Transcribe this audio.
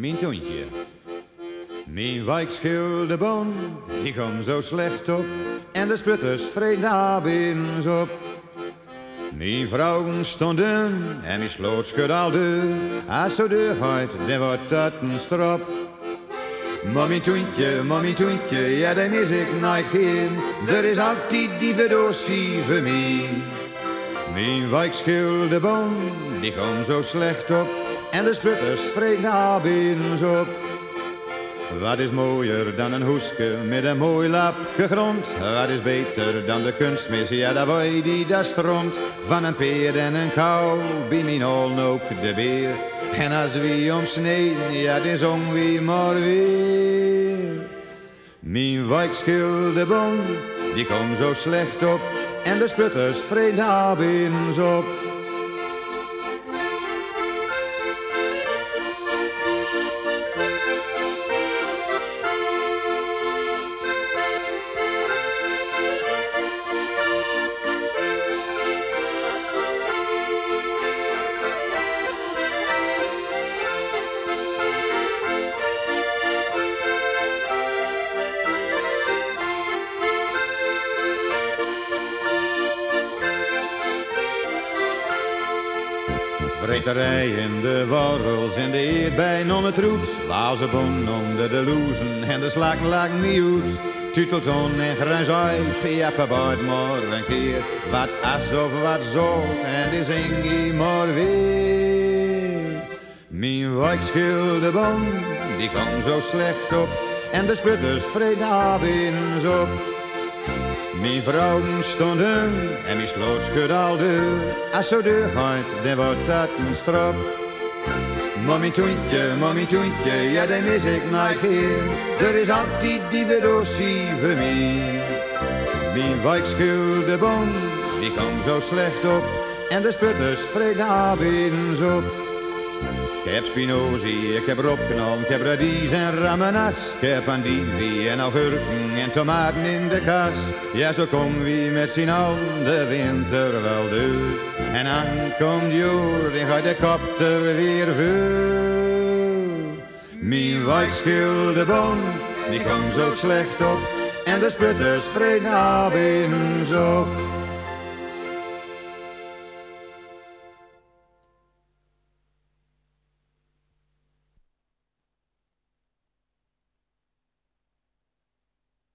mijn toontje. Mijn wijkschilderbon, die kwam zo slecht op. En de sputters vreden abends op. Mijn vrouwen stonden en die sloot schud al. Als zo deur gaat, dan wordt dat een strop. Mommy toentje, mommy toentje, ja daar mis ik nooit geen. Er is altijd die verdosie voor mij. Mijn wijkschilderbon, die kwam zo slecht op. En de sputters vreden abends op. Wat is mooier dan een hoeske met een mooi lapje grond? Wat is beter dan de kunstmis? Ja, daar die daar stront. Van een peer en een kou, bij mijn ook de beer. En als wie omsneden, ja, dan zong wie maar weer. Mijn wijkschilderbon, die komt zo slecht op. En de sputters vreden abends op. Vreterij in de worrels en de eerbij om het roet. Lazenbon onder de loezen en de slaken niet uit. Tutelton en gruinzij, piappen baard maar een keer. Wat as of wat zo, en die zing maar weer. Mijn wijkschilderbon, die kwam zo slecht op. En de sputters vreden abends op. Mijn vrouwen stonden en mijn sloot schud al deur. Als zo deur gaat, dan wordt dat een strop. Mommy toentje, mommy toentje, ja, dan mis ik nooit geen. Er is altijd die verdosie voor mij. Mijn wijkschilderbon, die kwam zo slecht op. En de sputters vreden abends op. Ik heb spinozie, ik heb roopknol, ik heb radies en ramenas. Ik heb andivie en augurken en tomaten in de kas. Ja, zo kom wie met z'n allen de winter wel door. En dan komt joer, dan gaat de kopter weer vuur. Mijn wijkschilderbon, die kwam zo slecht op. En de sputters vreden abends op.